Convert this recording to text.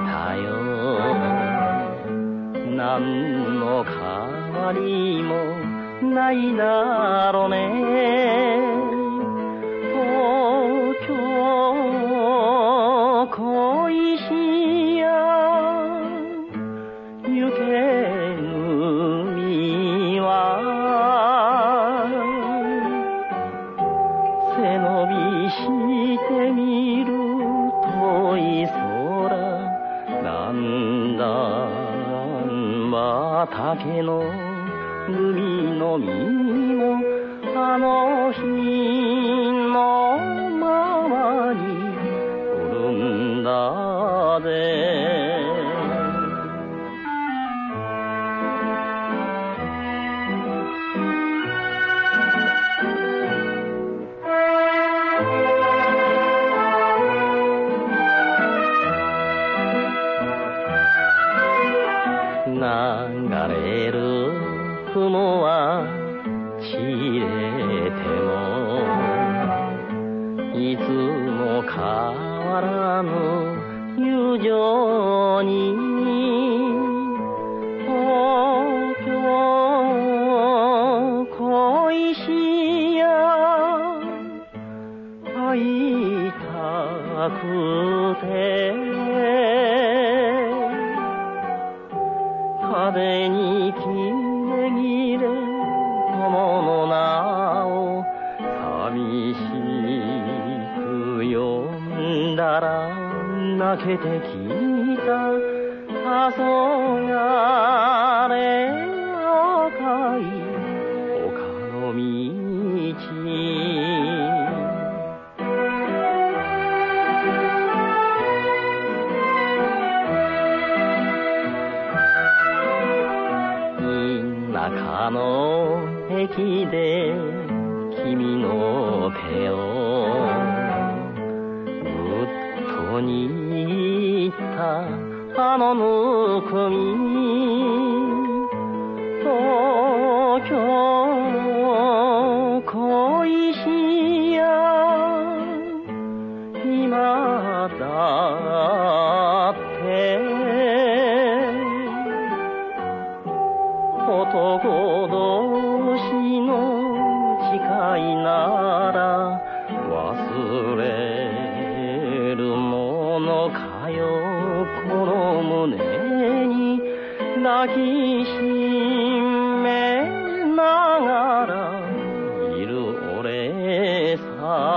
たよ。何の変わりもないだろうね。畑の海の実もあの日の流れる雲は散れてもいつも変わらぬ友情に東京恋しや会いたくて。風に切れ切れ友の名を寂しく呼んだら泣けてきた。黄昏が田舎の駅で君の手をぐっと握ったあのぬくみ。東京恋しや今だ男同士の誓いなら忘れるものかよ。この胸に抱きしめながらいる俺さ